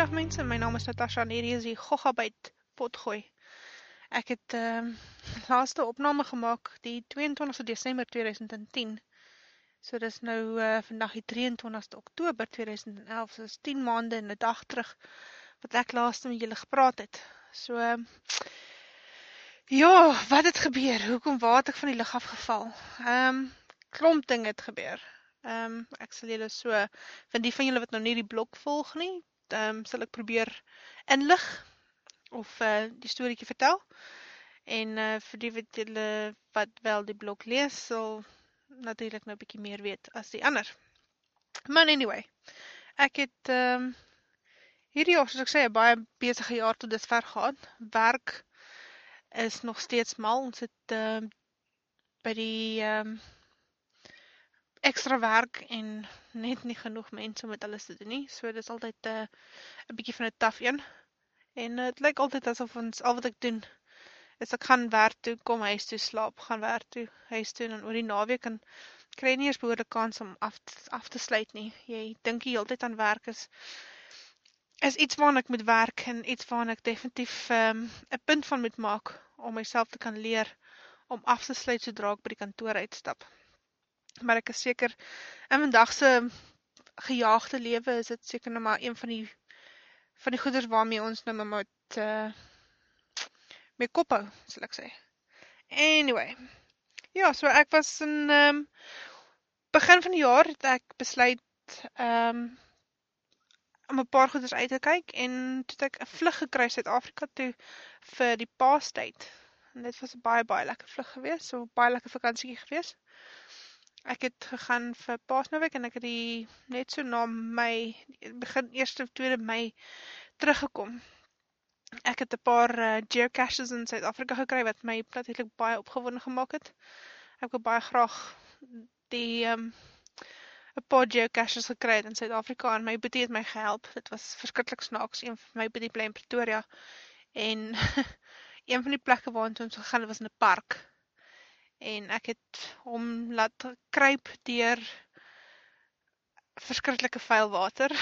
Goeiedag mense, my naam is Natasha en hierdie is die Goggabyt potgooi. Ek het ehm um, laaste opname gemaak die 22 Desember 2010. So dis nou uh, vandag die 23ste Oktober 2011, so dis 10 maande en 'n dag terug wat ek laaste met julle gepraat het. So uh, ja, wat het gebeur? Hoekom waar het ek van die lug af geval? Ehm um, klomp dinge het gebeur. Ehm um, ek sal julle so van die van julle wat nou nie die blok volg nie, ehm um, sal ek probeer inlig of uh die storieetjie vertel. En uh vir die wat julle wat wel die blok lees, sal natuurlik nou 'n bietjie meer weet as die ander. Maar anyway, ek het ehm um, hierdie jaar soos ek sê 'n baie besige jaar tot dusver gehad. Werk is nog steeds mal. Ons het ehm uh, by die ehm um, ekstra werk en net nie genoeg mense om dit alles te doen nie. So dis altyd 'n uh, 'n bietjie van 'n taaf een. En dit uh, lyk altyd asof ons al wat ek doen is ek gaan werk toe, kom huis toe, slaap, gaan werk toe, huis toe en oor die naweek en kry nie eers behoorlik kans om af af te sluit nie. Jy dink jy heeltyd aan werk is is iets waarna ek moet werk en iets waarna ek definitief ehm, 'n um, punt van moet maak om myself te kan leer om af te sluit sodra ek by die kantoor uitstap maar ek is seker in vandag se gejaagde lewe is dit seker nou maar een van die van die goeders waarmee ons nou maar moet uh mee kop hou, sal ek sê. Anyway. Ja, so ek was in ehm um, begin van die jaar het ek besluit ehm um, om 'n paar goeders uit te kyk en toe het ek 'n vlug gekry Suid-Afrika toe vir die Paastyd. En dit was 'n baie baie lekker vlug geweest, so baie lekker vakansietjie geweest ek het gegaan vir Paasnaweek en ek het die net so na my begin 1ste of 2de Mei teruggekom. Ek het 'n paar uh, geocaches in Suid-Afrika gekry wat my natuurlik baie opgewonde gemaak het. Ek wou baie graag die ehm um, 'n paar geocaches gekry het in Suid-Afrika en my boetie het my gehelp. Dit was verskriklik snaaks. Een van my boetie bly in Pretoria en een van die plekke waartoe ons gegaan het was in 'n park en ek het hom laat kruip deur verskriklike vuil water.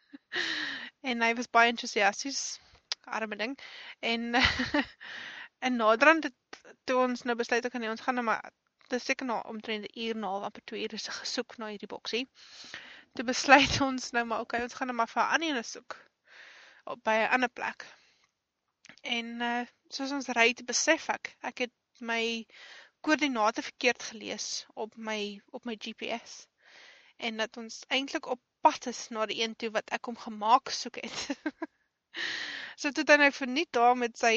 en hy was baie entoesiasties, arme ding. En en naderhand het toe ons nou besluit ek gaan nie ons gaan nou maar dis seker nou omtrent 'n uur na amper 2 ure se gesoek na hierdie boksie. Toe besluit ons nou maar okay, ons gaan nou maar vir 'n ander een soek op by 'n ander plek. En uh soos ons ry te besef ek, ek het my koördinate verkeerd gelees op my op my GPS en dat ons eintlik op pad is na die een toe wat ek hom gemaak soek het. so toe dan hy verniet daar met sy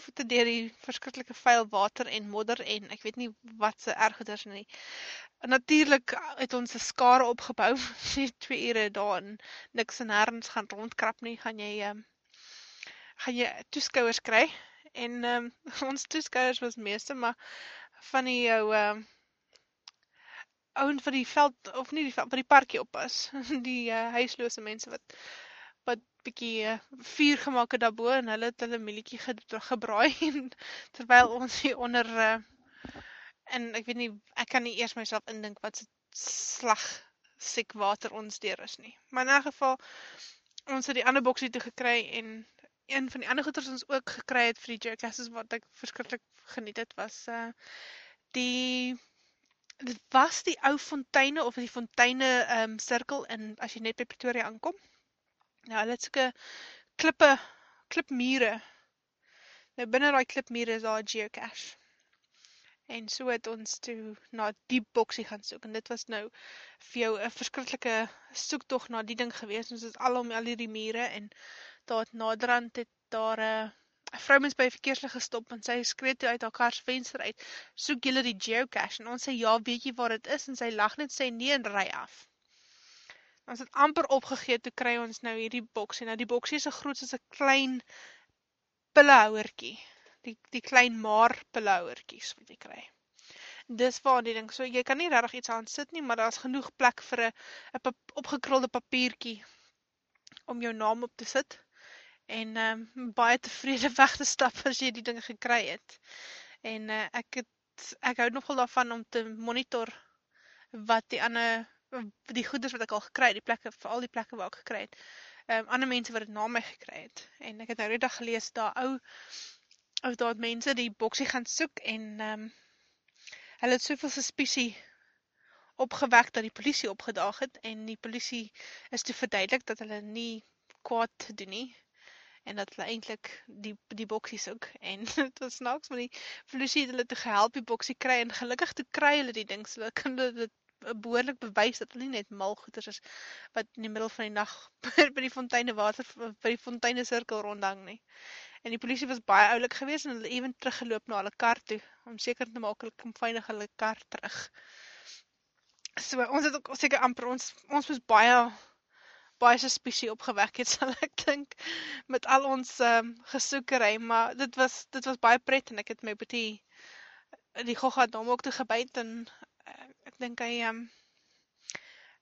voete deur die verskriklike vuil water en modder en ek weet nie wat se ergeders nie. Natuurlik het ons 'n skare opgebou vir 2 ure daar en niks en nêrens gaan rondkrap nie, gaan jy um, gaan jy toeskouers kry en um, ons toeskouers was meeste maar van die ou uh ouen van die veld of nie die van die parkie oppas. Die uh, huislose mense wat wat bietjie uh, vuur gemaak het daarbo en hulle het hulle mielietjie ge gebraai terwyl ons hier onder uh en ek weet nie ek kan nie eers myself indink wat se slag siek water ons deur is nie. Maar in 'n geval ons het die ander boksie toe gekry en een van die ander goeders ons ook gekry het vir die jerkasses wat ek verskriklik geniet het was uh die dit was die ou fonteine of die fonteine um sirkel in as jy net by Pretoria aankom. Nou hulle het sulke klippe klipmure. Nou binne daai klipmure is daar 'n geocache. En so het ons toe na die boksie gaan soek en dit was nou vir jou 'n verskriklike soektog na die ding gewees. Ons het alom al hierdie mure en daar naderhand het daar 'n uh, 'n vroumens by 'n verkeerslig gestop en sy skree toe uit haar kar se venster uit: "Soek julle die geocache?" En ons sê: "Ja, weet jy waar dit is?" En sy lag net sê: "Nee, en ry af." Ons het amper opgegee toe kry ons nou hierdie boksie. Nou die boksie is so groot soos 'n klein pillehouertjie. Die die klein maar pillehouertjies wat jy kry. Dis waar die ding. So jy kan nie regtig iets aan sit nie, maar daar's genoeg plek vir 'n 'n pap, opgekrulde papiertjie om jou naam op te sit en um, baie tevrede weg te stap as jy die dinge gekry het. En uh, ek het ek hou nogal daarvan om te monitor wat die ander die goeders wat ek al gekry het, die plekke vir al die plekke waar ek gekry het, um, ander mense wat dit na my gekry het. En ek het nou net dag gelees daar ou ou daar mense die boksie gaan soek en ehm um, hulle het soveel suspisie opgewek dat die polisie opgedaag het en die polisie is te verduidelik dat hulle nie kwaad doen nie en dat hulle eintlik die die boksie soek en dit was snaaks maar die polisie het hulle te gehelp die boksie kry en gelukkig te kry hulle die ding so hulle kan dit behoorlik bewys dat hulle nie net mal goeters is wat in die middel van die nag by die fonteine water by die fonteine sirkel rondhang nie. En die polisie was baie oulik geweest en hulle ewen teruggeloop na hulle kar toe om seker te maak hulle kom veilig hulle kar terug. So ons het ook seker amper ons ons was baie baie suspisie opgewek het sal ek dink met al ons um, gesoekery, maar dit was dit was baie pret en ek het my boetie die gogga dom ook toe gebyt en dink hy um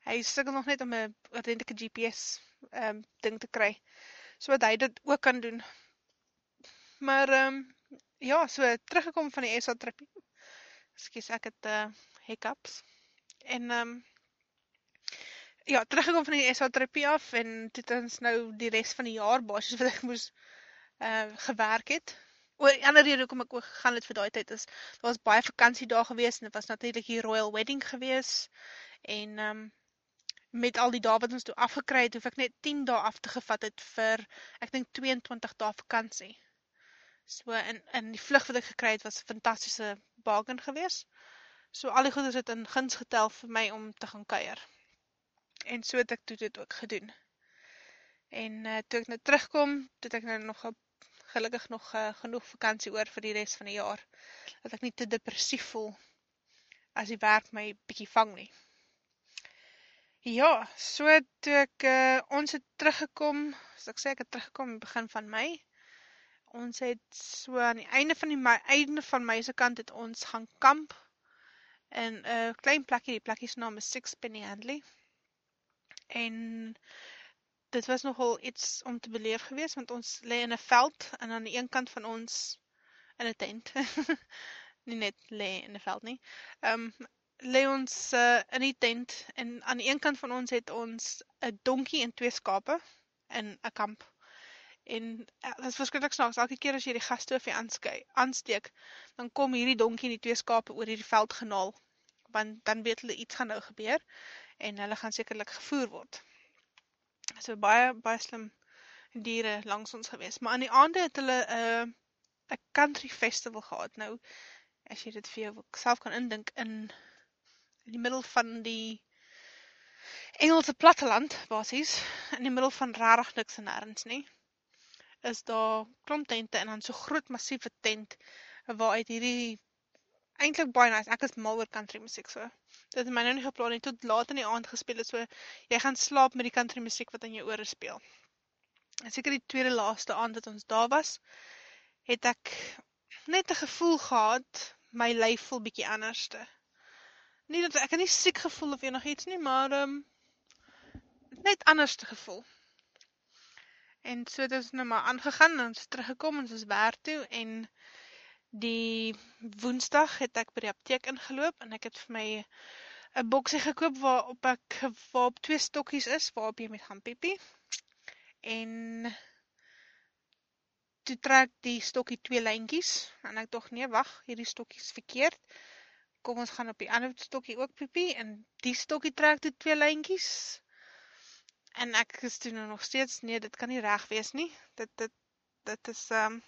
hy sukkel nog net om 'n ordentlike GPS um ding te kry sodat hy dit ook kan doen. Maar um ja, so teruggekom van die SA trip. Ekskuus, ek het uh hiccups. En um ja, teruggekom van die SA trip af en dit is nou die res van die jaar basies wat ek moes uh gewerk het oor die ander rede hoekom ek ook gegaan het vir daai tyd is daar was baie vakansie daar gewees en dit was natuurlik die royal wedding gewees en um, met al die dae wat ons toe afgekry het, hoef ek net 10 dae af te gevat het vir ek dink 22 dae vakansie. So in in die vlug wat ek gekry het was 'n fantastiese bargain gewees. So al die goeders het in guns getel vir my om te gaan kuier. En so het ek toe dit ook gedoen. En uh, toe ek nou terugkom, het ek nou nog gelukkig nog uh, genoeg vakansie oor vir die res van die jaar, dat ek nie te depressief voel, as die werk my bykie vang nie. Ja, so toe ek, uh, ons het teruggekom, as ek sê ek het teruggekom in begin van mei, ons het so aan die einde van die mei, einde van mei se kant het ons gaan kamp, in een uh, klein plekje, die plekje naam is Six Penny Handley, en dit was nogal iets om te beleef gewees, want ons le in een veld, en aan die een kant van ons, in een tent, nie net le in een veld nie, um, le ons uh, in die tent, en aan die een kant van ons het ons een donkie en twee skape, in een kamp, en uh, dat is verskrikkelijk snaaks, elke keer as jy die gastoofie aansteek, dan kom hierdie donkie en die twee skape oor hierdie veld genaal, want dan weet hulle iets gaan nou gebeur, en hulle gaan sekerlik gevoer word so baie baie slim diere langs ons gewees. Maar aan die aande het hulle 'n uh, 'n country festival gehad. Nou as jy dit vir jou self kan indink in in die middel van die Engelse platteland basies, in die middel van rarig niks en nêrens nie. Is daar klomp tente en dan so groot massiewe tent waar uit hierdie eintlik baie nice. Ek is mal oor country musiek so. Dit het my nou nie geplan nie tot laat in die aand gespeel het so jy gaan slaap met die country musiek wat in jou ore speel. En seker die tweede laaste aand wat ons daar was, het ek net 'n gevoel gehad my lyf voel bietjie anderste. Nie dat ek het nie siek gevoel of enigiets nie, maar ehm um, net anderste gevoel. En so het ons nou maar aangegaan en ons teruggekom en ons is werk toe en die woensdag het ek by die apteek ingeloop en ek het vir my 'n boksie gekoop waarop ek waarop twee stokkies is waarop jy met gaan piepie. En toe trek die stokkie twee lyntjies en ek dog nee, wag, hierdie stokkie is verkeerd. Kom ons gaan op die ander stokkie ook piepie en die stokkie trek toe twee lyntjies. En ek is toe nou nog steeds nee, dit kan nie reg wees nie. Dit dit dit is ehm um,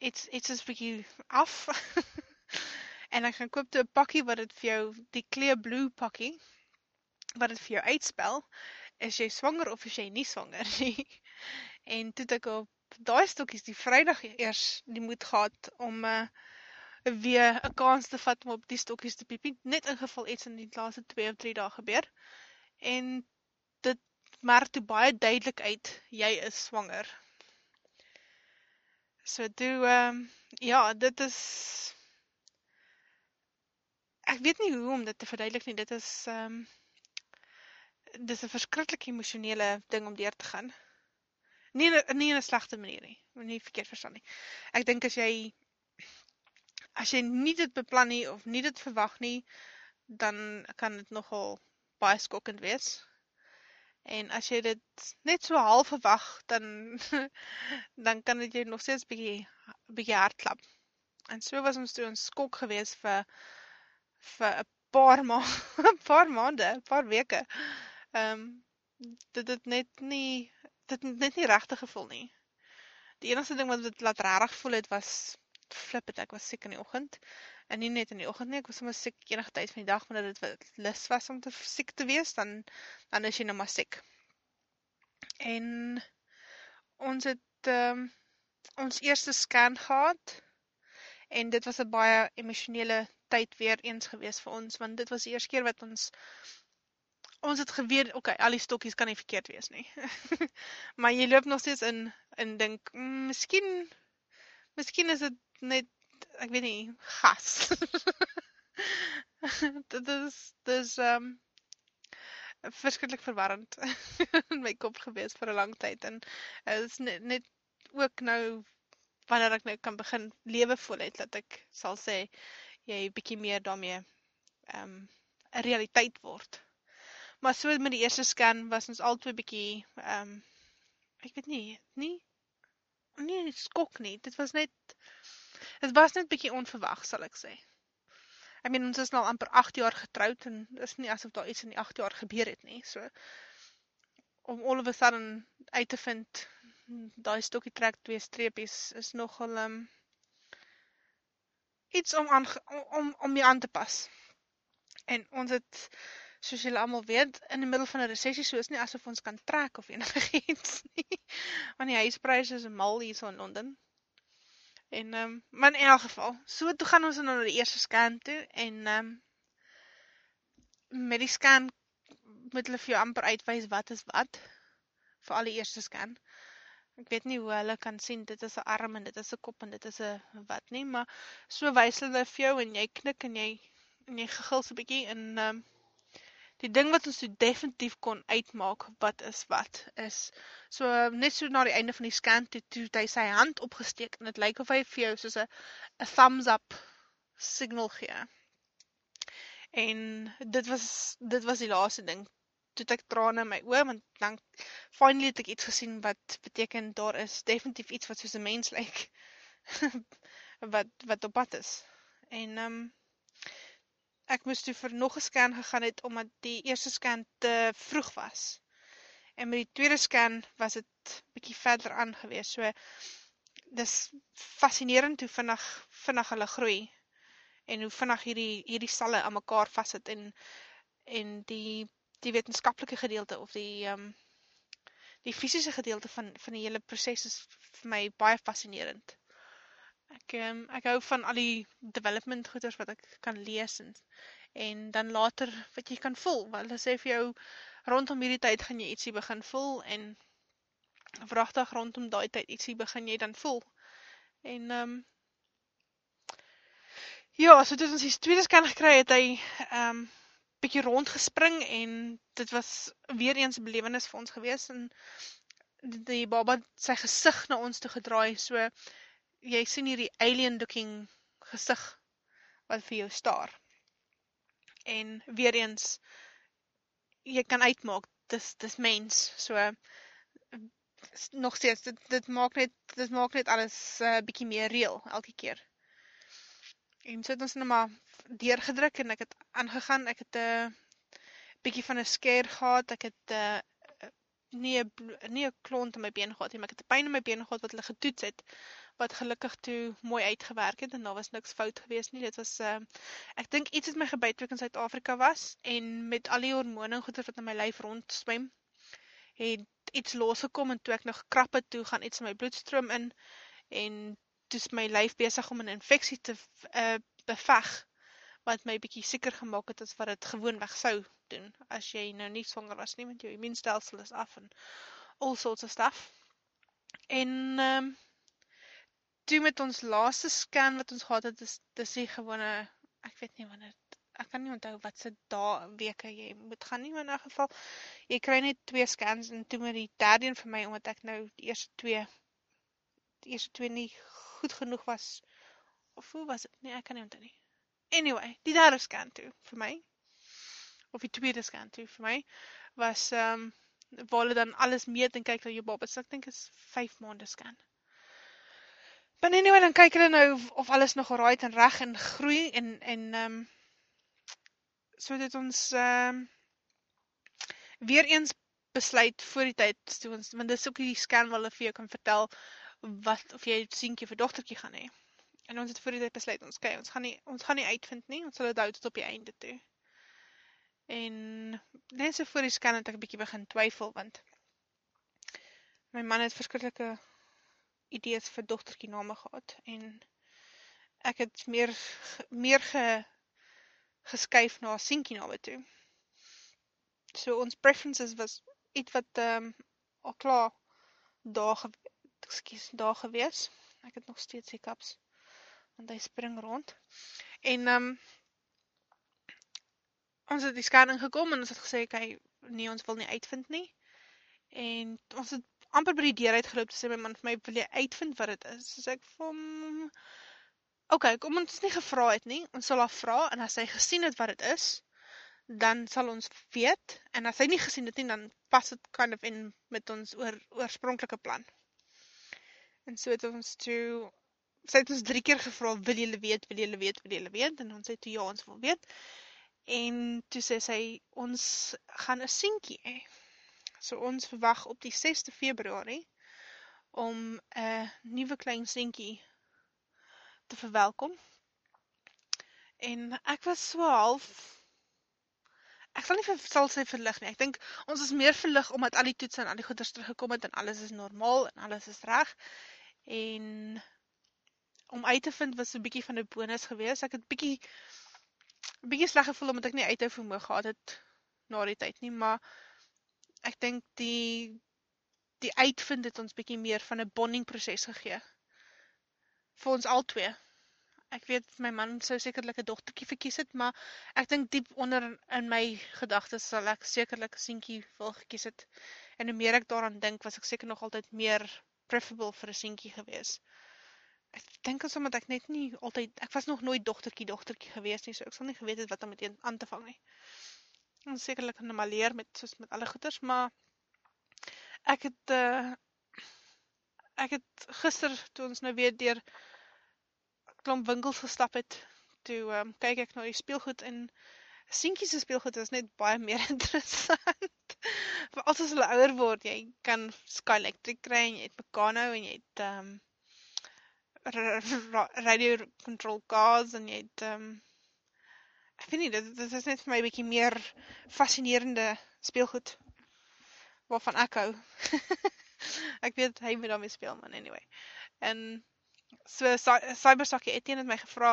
iets iets is bietjie af. en ek gaan koop toe 'n pakkie wat dit vir jou die kleur blue pakkie wat dit vir jou uitspel is jy swanger of is jy nie swanger nie. en toe ek op daai stokkies die Vrydag eers die moed gehad om uh, weer 'n kans te vat om op die stokkies te piepie net in geval iets in die laaste 2 of 3 dae gebeur. En dit merk toe baie duidelik uit jy is swanger. So toe, um, ja, dit is, ek weet nie hoe om dit te verduidelik nie, dit is, um, dit is een verskrikkelijk emotionele ding om deur te gaan. Nie, nie in een slechte manier nie, nie verkeerd verstaan nie. Ek dink as jy, as jy nie dit beplan nie, of nie dit verwacht nie, dan kan dit nogal baie skokkend wees. En as jy dit net so half verwag, dan dan kan dit jou nog steeds bietjie bietjie hardklap. En so was ons toe in skok geweest vir vir 'n paar ma 'n paar maande, 'n paar weke. Ehm um, dit het net nie dit het net nie regtig gevoel nie. Die enigste ding wat dit laat regtig voel het was flip het ek was siek in die oggend. En nie net in die oggend nie, ek was sommer siek enige tyd van die dag wanneer dit lus was om te siek te wees, dan dan is jy nou maar siek. En ons het um, ons eerste scan gehad en dit was 'n baie emosionele tyd weer eens gewees vir ons want dit was die eerste keer wat ons ons het geweet okay al die stokkies kan nie verkeerd wees nie maar jy loop nog steeds in in dink mm, miskien miskien is dit net ek weet nie, gas. dit is dis ehm um, verskriklik verwarrend in my kop gewees vir 'n lang tyd en dit is net, net ook nou wanneer ek nou kan begin lewe voel het dat ek sal sê jy bietjie meer daarmee ehm um, 'n realiteit word. Maar so met die eerste scan was ons albei bietjie ehm um, ek weet nie, nie nie skok nie. Dit was net Dit was net bietjie onverwag, sal ek sê. Ek meen ons is nou amper 8 jaar getroud en is nie asof daar iets in die 8 jaar gebeur het nie. So om all of a sudden uit te vind daai stokkie trek twee streepies is nogal um iets om aan om om mee aan te pas. En ons het soos julle almal weet in die middel van 'n resessie so is nie asof ons kan trek of enigiets nie. Want die huispryse is mal hier in Londen. En ehm um, maar in elk geval, so toe gaan ons nou na die eerste scan toe en ehm um, met die scan moet hulle vir jou amper uitwys wat is wat vir al die eerste scan. Ek weet nie hoe hulle kan sien dit is 'n arm en dit is 'n kop en dit is 'n wat nie, maar so wys hulle vir jou en jy knik en jy en jy gegil so 'n bietjie en ehm um, die ding wat ons so definitief kon uitmaak wat is wat is so net so na die einde van die scan toe toe hy sy hand opgesteek en dit lyk of hy vir jou soos 'n 'n thumbs up signal gee. En dit was dit was die laaste ding. Toe ek trane in my oë want dan finally het ek iets gesien wat beteken daar is definitief iets wat soos 'n mens lyk wat wat op pad is. En ehm um, ek moes toe vir nog 'n scan gegaan het omdat die eerste scan te vroeg was. En met die tweede scan was dit bietjie verder aan gewees. So dis fascinerend hoe vinnig vinnig hulle groei en hoe vinnig hierdie hierdie selle aan mekaar vassit en en die die wetenskaplike gedeelte of die ehm um, die fisiese gedeelte van van die hele proses is vir my baie fascinerend. Ek um, ek hou van al die development goeders wat ek kan lees en en dan later wat jy kan voel. Want hulle sê vir jou rondom hierdie tyd gaan jy ietsie begin voel en vragtig rondom daai tyd ietsie begin jy dan voel. En ehm um, Ja, so toe ons die tweede scan gekry het, hy ehm um, bietjie rondgespring en dit was weer eens 'n belewenis vir ons gewees en die baba sy gesig na ons toe gedraai so jy sien hierdie alien looking gesig wat vir jou staar. En weer eens jy kan uitmaak dis dis mens. So nog steeds dit dit maak net dit maak net alles 'n uh, bietjie meer reël elke keer. En so het ons net maar deurgedruk en ek het aangegaan. Ek het 'n uh, bietjie van 'n scare gehad. Ek het 'n uh, nie 'n nie 'n klont in my been gehad nie, maar ek het 'n pyn in my been gehad wat hulle getoets het wat gelukkig toe mooi uitgewerk het en daar was niks fout gewees nie. Dit was uh ek dink iets het my gebyt toe ek in Suid-Afrika was en met al die hormone en goeie wat in my lyf rondswem, het iets losgekom en toe ek nog krap het toe gaan iets in my bloedstroom in en toe's my lyf besig om 'n infeksie te uh beveg wat my bietjie seker gemaak het as wat dit gewoonweg sou doen as jy nou nie swanger was nie want jou immuunstelsel is af en all sorts of stuff. En ehm um, toe met ons laaste scan wat ons gehad het, is dis die gewone ek weet nie wanneer ek kan nie onthou wat se dae weke jy moet gaan nie maar in 'n geval jy kry net twee scans en toe met die derde een vir my omdat ek nou die eerste twee die eerste twee nie goed genoeg was of hoe was dit nee ek kan nie onthou nie anyway die derde scan toe vir my of die tweede scan toe vir my was ehm um, waar hulle dan alles meet en kyk na jou baba. So ek dink is 5 maande scan. Maar anyway, dan kyk hulle nou of, alles nog alright en reg en groei en en ehm um, so dit ons ehm um, weer eens besluit voor die tyd toe ons want dis ook die scan wat hulle vir jou kan vertel wat of jy seentjie vir dogtertjie gaan hê. En ons het voor die tyd besluit ons kyk, ons gaan nie ons gaan nie uitvind nie. Ons sal dit hou tot op die einde toe. En net so voor die scan het ek 'n bietjie begin twyfel want my man het verskriklike idees vir dogtertjie name gehad en ek het meer meer ge geskuif na seentjie name toe. So ons preferences was iets wat ehm um, al klaar daar ekskuus daar gewees. Ek het nog steeds hiccups want hy spring rond. En ehm um, ons het die scanning gekom en ons het gesê kyk nee, ons wil nie uitvind nie. En ons het amper by die deur uitgeloop sê my man vir my wil jy uitvind wat dit is. So ek vir hom OK, kom ons nie gevra het nie. Ons sal haar vra en as hy gesien het wat dit is, dan sal ons weet en as hy nie gesien het nie dan pas dit kind of in met ons oor oorspronklike plan. En so het ons toe sy het ons drie keer gevra, wil julle weet, wil julle weet, wil julle weet? En ons sê toe ja, ons wil weet. En toe sê sy ons gaan 'n seentjie hê. So ons verwag op die 6de Februarie om 'n nuwe klein seentjie te verwelkom. En ek was so half Ek sal nie vir sal sy verlig nie. Ek dink ons is meer verlig omdat al die toetse en al die goeders teruggekom het en alles is normaal en alles is reg. En om uit te vind was 'n bietjie van 'n bonus geweest. Ek het bietjie bietjie sleg gevoel omdat ek nie uithou vermoë gehad het na die tyd nie, maar ek dink die die uitvind het ons bietjie meer van 'n bonding proses gegee vir ons albei. Ek weet my man sou sekerlik 'n dogtertjie verkies het, maar ek dink diep onder in my gedagtes sal ek sekerlik 'n seentjie wil gekies het. En hoe meer ek daaraan dink, was ek seker nog altyd meer preferable vir 'n seentjie geweest ek dink as omdat ek net nie altyd ek was nog nooit dogtertjie dogtertjie gewees nie so ek sal nie geweet het wat om met een aan te vang nie. Ons sekerlik kan maar leer met soos met alle goeters, maar ek het uh ek het gister toe ons nou weer deur klomp winkels gestap het, toe um, kyk ek na die speelgoed en seentjies se speelgoed is net baie meer interessant. Vir as hulle ouer word, jy kan Sky Electric kry en jy het Meccano en jy het um radio control cars en jy het um ek weet nie dit dit is net vir my 'n bietjie meer fascinerende speelgoed waarvan ek hou. ek weet hy moet daarmee speel man anyway. En so Cybersakkie Etienne het my gevra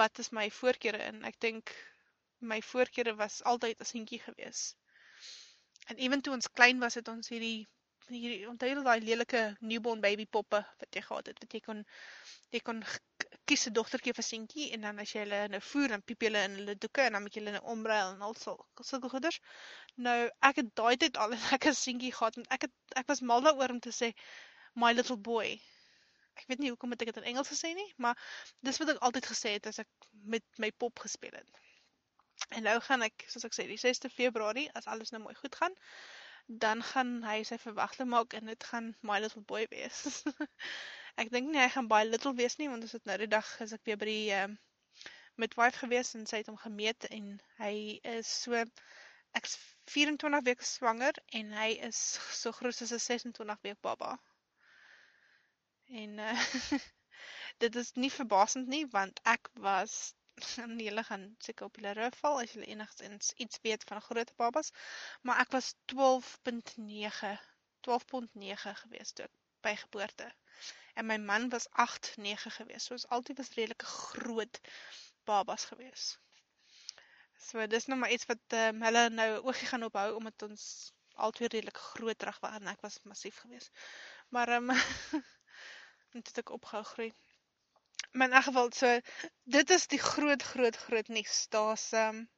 wat is my voorkeure en ek dink my voorkeure was altyd 'n seentjie gewees. En ewen toe ons klein was het ons hierdie hier onthou jy daai lelike newborn baby poppe wat jy gehad het wat jy kon jy kon kies 'n dogtertjie of 'n seentjie en dan as jy hulle nou voer dan piep jy hulle in hulle doeke en dan moet jy hulle nou omruil en al sulke goeders. Nou ek het daai tyd al 'n lekker seentjie gehad en ek het ek was mal daaroor om te sê my little boy. Ek weet nie hoekom het ek dit in Engels gesê nie, maar dis wat ek altyd gesê het as ek met my pop gespeel het. En nou gaan ek, soos ek sê, die 6de Februarie as alles nou mooi goed gaan, dan gaan hy sy verwagting maak en dit gaan my little boy wees. ek dink nie hy gaan baie little wees nie want ons het nou die dag as ek weer by die uh, midwife gewees en sy het hom gemeet en hy is so ek 24 weke swanger en hy is so groot soos 'n 26 week baba. En uh, dit is nie verbasend nie want ek was en julle gaan seker op julle rug val as julle enigstens iets weet van groot babas, maar ek was 12.9 12.9 gewees toe by geboorte. En my man was 8.9 gewees. So ons altyd was redelike groot babas gewees. So dis nou maar iets wat um, hulle nou oogie gaan ophou omdat ons altyd redelik groot terug was en ek was massief gewees. Maar ehm um, het ek opgehou groei maar in 'n geval so dit is die groot groot groot nuus. Daar's ehm um,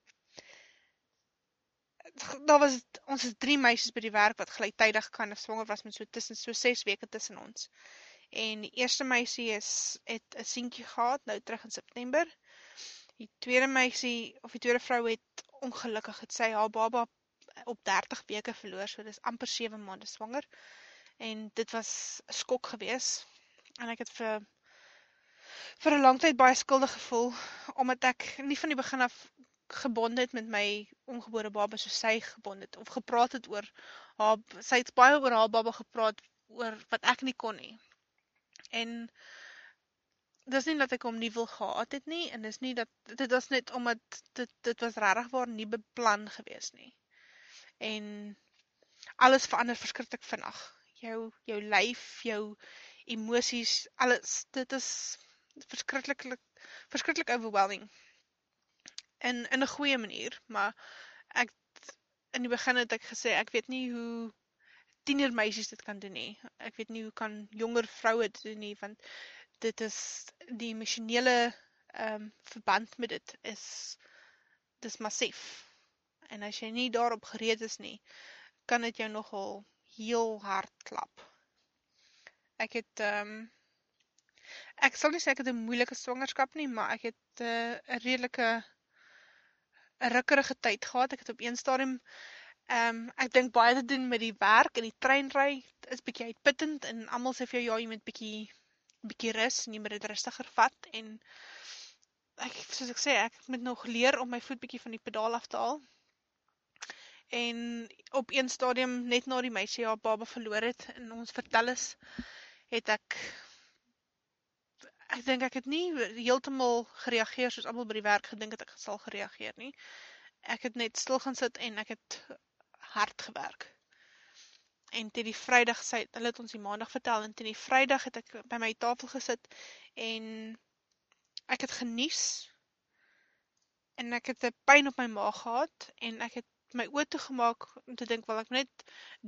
daar was ons is drie meisies by die werk wat gelyktydig kan of swanger was met so tussen so 6 weke tussen ons. En die eerste meisie is het 'n seentjie gehad nou terug in September. Die tweede meisie of die tweede vrou het ongelukkig het sy haar baba op 30 weke verloor, so dis amper 7 maande swanger. En dit was skok geweest. En ek het vir vir 'n lang tyd baie skuldig gevoel omdat ek nie van die begin af gebonde het met my ongebore baba soos sy gebonde het of gepraat het oor haar sy het baie oor haar baba gepraat oor wat ek nie kon nie. En dis nie dat ek hom nie wil gehad het nie en dis nie dat dit was net omdat dit dit was regtig waar nie beplan gewees nie. En alles verander verskriklik vinnig. Jou jou lyf, jou emosies, alles dit is verskriklik verskriklik overwhelming. In in 'n goeie manier, maar ek in die begin het ek gesê ek weet nie hoe tienermeisies dit kan doen nie. Ek weet nie hoe kan jonger vroue dit doen nie want dit is die emosionele ehm um, verband met dit is dis massief. En as jy nie daarop gereed is nie, kan dit jou nogal heel hard klap. Ek het ehm um, ek sal nie sê ek het 'n moeilike swangerskap nie, maar ek het eh, 'n uh, redelike 'n rukkerige tyd gehad. Ek het op een stadium ehm um, ek dink baie te doen met die werk en die treinry is bietjie uitputtend en almal sê vir jou ja, jy moet bietjie bietjie rus en jy moet dit rustiger vat en ek soos ek sê, ek moet nog leer om my voet bietjie van die pedaal af te haal. En op een stadium net na die meisie haar baba verloor het en ons vertel is, het ek ek dink ek het nie heeltemal gereageer soos almal by die werk gedink het ek sal gereageer nie. Ek het net stil gaan sit en ek het hard gewerk en teen die Vrydag sê hulle het ons die Maandag vertel en teen die Vrydag het ek by my tafel gesit en ek het genies en ek het 'n pyn op my maag gehad en ek het my oë toegemaak om te dink wel ek net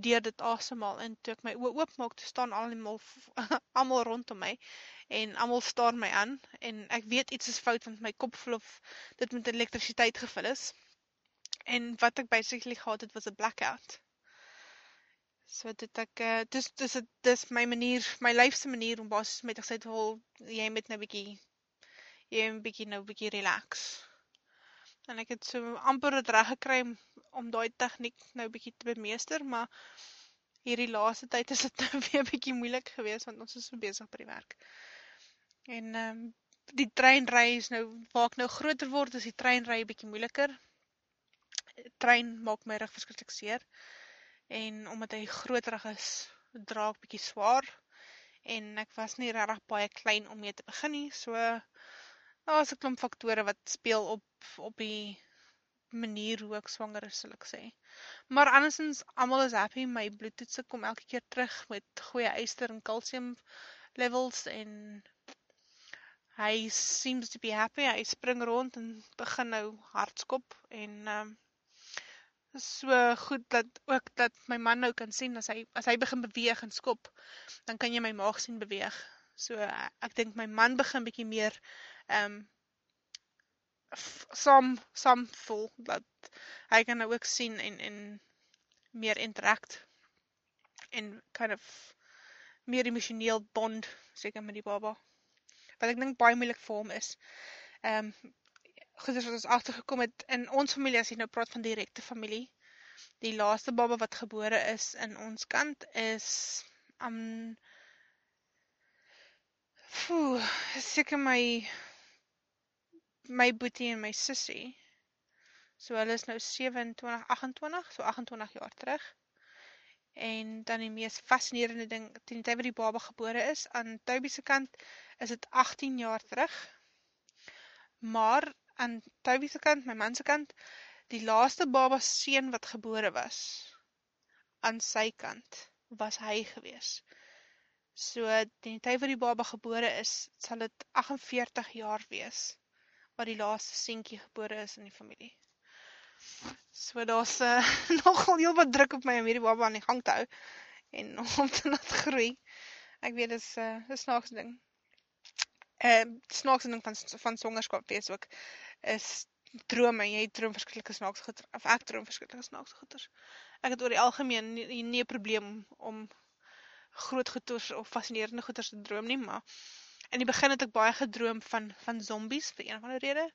deur dit asemhaal. En toe ek my oë oopmaak te staan almal almal rondom my en almal staar my aan en ek weet iets is fout want my kop voel of dit met elektrisiteit gevul is en wat ek basically gehad het was 'n blackout So dit ek uh, dis dis dis my manier, my lyf se manier om basies met gesê te hol jy moet nou bietjie jy moet bietjie nou bietjie relax. En ek het so amper dit reg gekry om daai tegniek nou bietjie te bemeester, maar hierdie laaste tyd is dit nou weer bietjie moeilik geweest want ons is so besig by die werk. En ehm um, die treinry is nou waar ek nou groter word, is die treinry bietjie moeiliker. Trein maak my rug verskriklik seer en omdat hy groterig is, dra ek bietjie swaar en ek was nie regtig baie klein om mee te begin nie. So daar was 'n klomp faktore wat speel op op die manier hoe ek swanger is, sal ek sê. Maar andersins almal is happy, my bloedtoetse kom elke keer terug met goeie yster en kalsium levels en hy seems to be happy. Hy spring rond en begin nou hardskop en ehm um, so goed dat ook dat my man nou kan sien as hy as hy begin beweeg en skop, dan kan jy my maag sien beweeg. So ek dink my man begin bietjie meer ehm um, saam saam voel dat hy kan nou ook sien en en meer interact en kind of meer emosioneel bond seker met die baba. Wat ek dink baie moeilik vir hom is. Ehm um, goeders wat ons agtergekom het in ons familie as jy nou praat van direkte familie. Die laaste baba wat gebore is in ons kant is um Foo, seker my my boetie en my sussie. So hulle is nou 27, 28, so 28 jaar terug. En dan die mees fascinerende ding, teen die tyd wat die baba gebore is, aan Toby se kant is dit 18 jaar terug. Maar aan Toby se kant, my man se kant, die laaste baba seun wat gebore was aan sy kant was hy gewees. So teen die tyd wat die baba gebore is, sal dit 48 jaar wees wat die laaste seentjie gebore is in die familie. So daar's uh, nogal heel wat druk op my om hierdie baba aan die gang te hou en om te laat groei. Ek weet dis 'n uh, snaakse ding. Ehm uh, snaakse ding van van swangerskap wees ook is drome. Jy droom verskillike snaakse goeie of ek droom verskillike snaakse goeters. Ek het oor die algemeen nie, nie 'n probleem om groot goeters of fascinerende goeters te droom nie, maar in die begin het ek baie gedroom van van zombies vir een of ander rede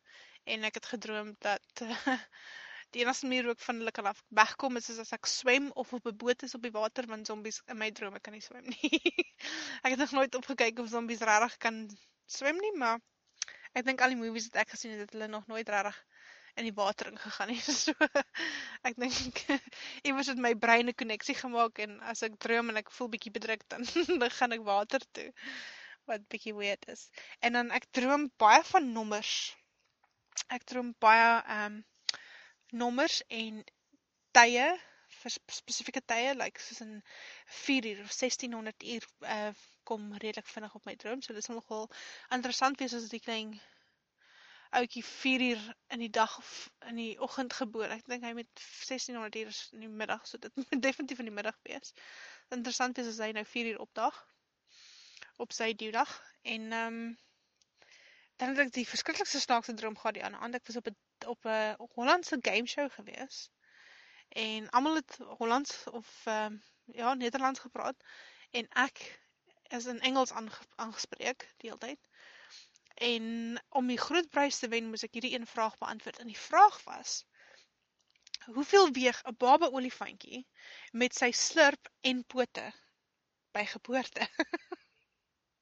en ek het gedroom dat die enigste manier hoe ek van hulle kan af wegkom is as ek swem of op 'n boot is op die water want zombies in my drome kan nie swem nie. ek het nog nooit opgekyk of zombies regtig kan swem nie, maar ek dink al die movies wat ek gesien het, het hulle nog nooit regtig in die water ingegaan nie. So ek dink iewers het my brein 'n koneksie gemaak en as ek droom en ek voel bietjie bedruk dan dan gaan ek water toe. Wat bietjie weird is. En dan ek droom baie van nommers. Ek droom baie ehm um, nommers en tye vir spesifieke tye like soos in 4 uur of 1600 uur uh kom redelik vinnig op my droom. So dit sal nogal interessant wees as die klein ouetjie 4 uur in die dag of in die oggend gebore. Ek dink hy met 1600 uur in die middag, so dit moet definitief in die middag wees. Interessant is as hy nou 4 uur opdag op sy diedag en ehm um, dan het ek die verskriklikste snaakse droom gehad die ander aand. Ek was op 'n op 'n Hollandse game show gewees. En almal het Hollands of ehm um, ja, Nederlands gepraat en ek is in Engels aangespreek die hele tyd. En om die groot prys te wen, moes ek hierdie een vraag beantwoord. En die vraag was: Hoeveel weeg 'n baba olifantjie met sy slurp en pote by geboorte?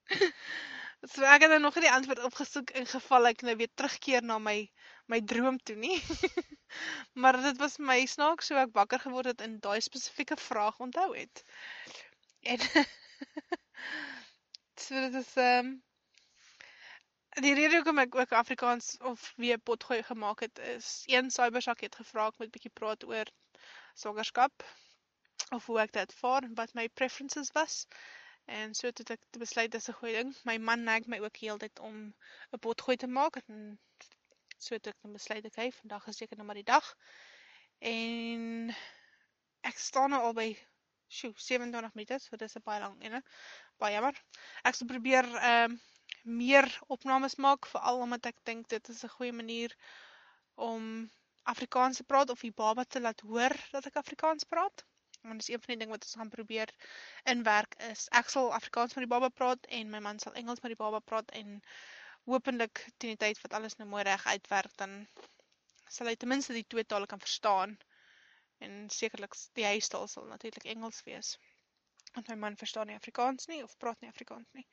so ek het nou nog die antwoord opgesoek in geval ek nou weer terugkeer na my my droom toe nie. maar dit was my snaaks so ek wakker geword het en daai spesifieke vraag onthou het. En so dit is ehm um, Die rede hoekom ek ook Afrikaans of weer potgooi gemaak het is een cybersak het gevra ek moet bietjie praat oor swangerskap of hoe ek dit vaar en wat my preferences was. En so het ek besluit dis 'n goeie ding. My man neig my ook heeltyd om 'n potgooi te maak en so het ek dan besluit ek hy vandag is seker nou maar die dag. En ek staan nou al by sjoe 27 minute, so dis 'n baie lang ene. Baie jammer. Ek sal probeer ehm um, meer opnames maak veral omdat ek dink dit is 'n goeie manier om Afrikaans te praat of die baba te laat hoor dat ek Afrikaans praat. Want dis een van die dinge wat ons gaan probeer inwerk is ek sal Afrikaans met die baba praat en my man sal Engels met die baba praat en hopelik teen die tyd wat alles nou mooi reg uitwerk dan sal hy ten minste die twee tale kan verstaan. En sekerlik die huistaal sal natuurlik Engels wees. Want my man verstaan nie Afrikaans nie of praat nie Afrikaans nie.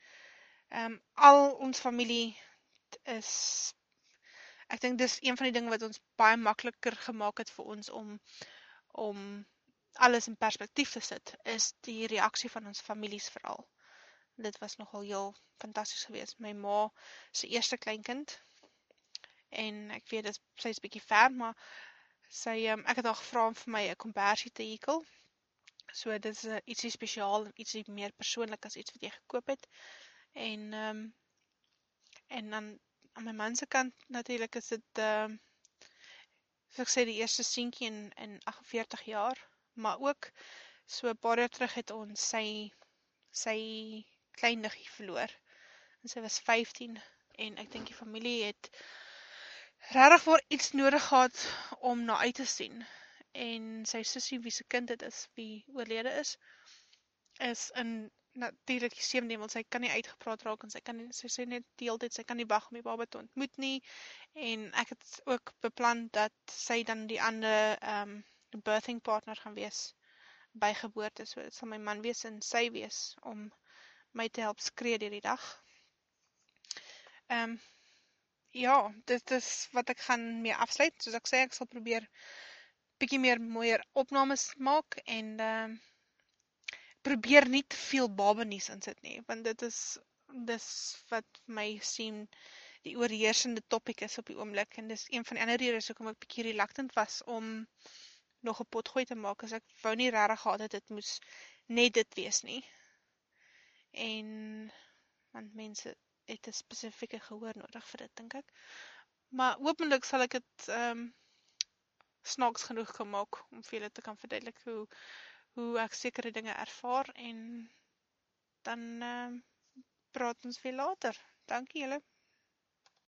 Ehm um, al ons familie is ek dink dis een van die dinge wat ons baie makliker gemaak het vir ons om om alles in perspektief te sit is die reaksie van ons families veral. Dit was nogal heel fantasties geweest. My ma se eerste kleinkind en ek weet dit sy's bietjie ver maar sy um, ek het haar gevra om vir my 'n kombersie te hekel. So dit is uh, ietsie spesiaal en ietsie meer persoonlik as iets wat jy gekoop het. En ehm um, en dan aan my man se kant natuurlik is dit ehm uh, soos ek sê die eerste seentjie in in 48 jaar, maar ook so 'n paar jaar terug het ons sy sy klein niggie verloor. En sy was 15 en ek dink die familie het regtig vir iets nodig gehad om na uit te sien. En sy sussie wie se kind dit is, wie oorlede is, is in natuurlik die sewe want sy kan nie uitgepraat raak en sy kan nie, sy sê net die hele tyd sy kan nie wag om die baba te ontmoet nie en ek het ook beplan dat sy dan die ander ehm um, birthing partner gaan wees by geboorte so dit sal my man wees en sy wees om my te help skree deur die dag. Ehm um, ja, dit is wat ek gaan mee afsluit. Soos ek sê ek sal probeer bietjie meer mooier opnames maak en ehm um, probeer nie te veel baba nuus insit nie, want dit is dis wat my sien die oorheersende topik is op die oomblik en dis een van die ander redes hoekom ek bietjie reluctant was om nog 'n potgooi te maak as ek wou nie regtig gehad het dit moes net dit wees nie. En want mense het 'n spesifieke gehoor nodig vir dit dink ek. Maar hopelik sal ek dit ehm um, snaaks genoeg gemaak om vir julle te kan verduidelik hoe hoe ek sekere dinge ervaar en dan uh, praat ons weer later. Dankie julle.